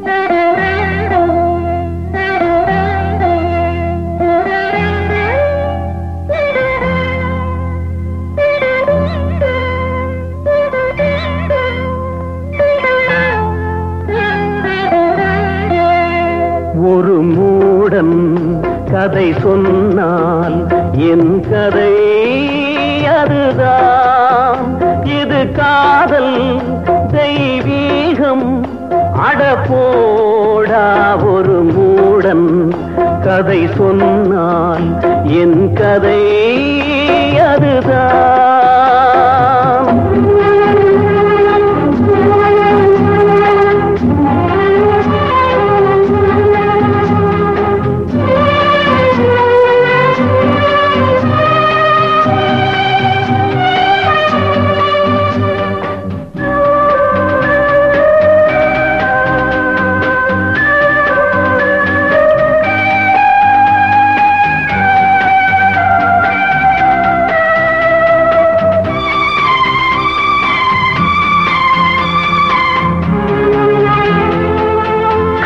ஒரு மூடன் கதை சொன்னால் என் கதை அதுதான். இது காதல் தெய்வீகம். அடப்போடா ஒரு மூடன் கதை சொன்னான். என் கதை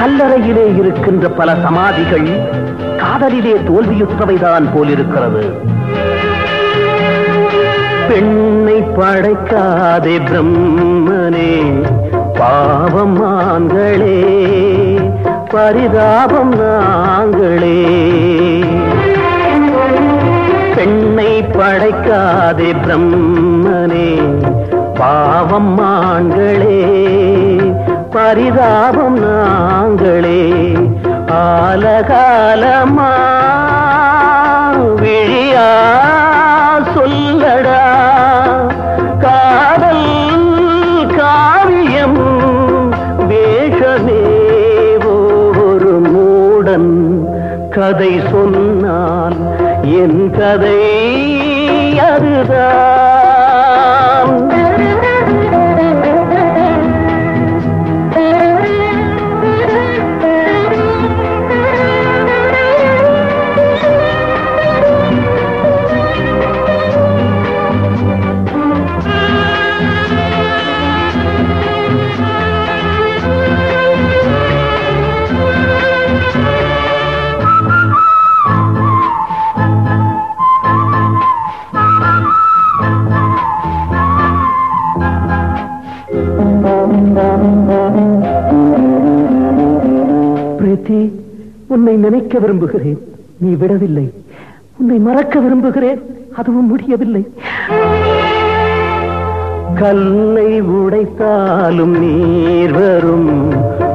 கல்லறையிலே இருக்கின்ற பல சமாதிகள் காதலிலே தோல்வியுற்றவைதான் போலிருக்கிறது. பெண்ணை படைக்காதே பிரம்மனே பாவம் ஆண்களே பரிதாபம் நாங்களே. பெண்ணை படைக்காதே பிரம்மனே பாவம் ஆண்களே பரிதாபம் நாங்களே. ஆலகாலமா விழியா சொல்லடா. காதல் காவியம் வேஷமே ஒரு மூடன் கதை சொன்னால் என் கதை அதுதான். பிரீத்தி உன்னை நினைக்க விரும்புகிறேன். நீ விடவில்லை. உன்னை மறக்க விரும்புகிறேன். அதுவும் முடியவில்லை. கல்லை உடைத்தாலும் நீர் வரும்.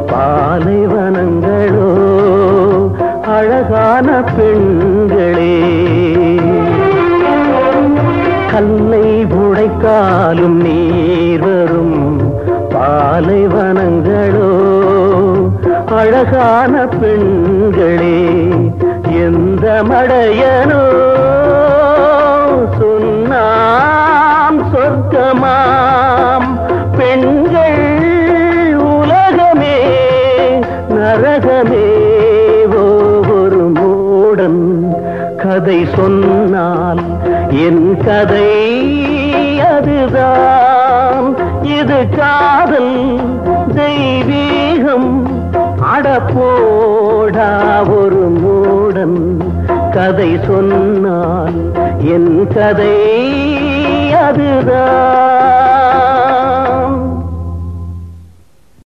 பாலைவனங்களோ அழகான பெண்களே. கல்லை உடைத்தாலும் நீர் வரும். பாலைவனங்களோ அழகான பெண்களே எந்த மடையனோ சொன்னாம் சொர்க்கமாம். பெண்கள் உலகமே நரகமே ஒரு மூடன் கதை சொன்னால் என் கதை அதுதான். இது காதல் தெய்வீகம் அடப்போடா ஒரு மூடன். கதை சொன்னால் என் கதை அதுதான்.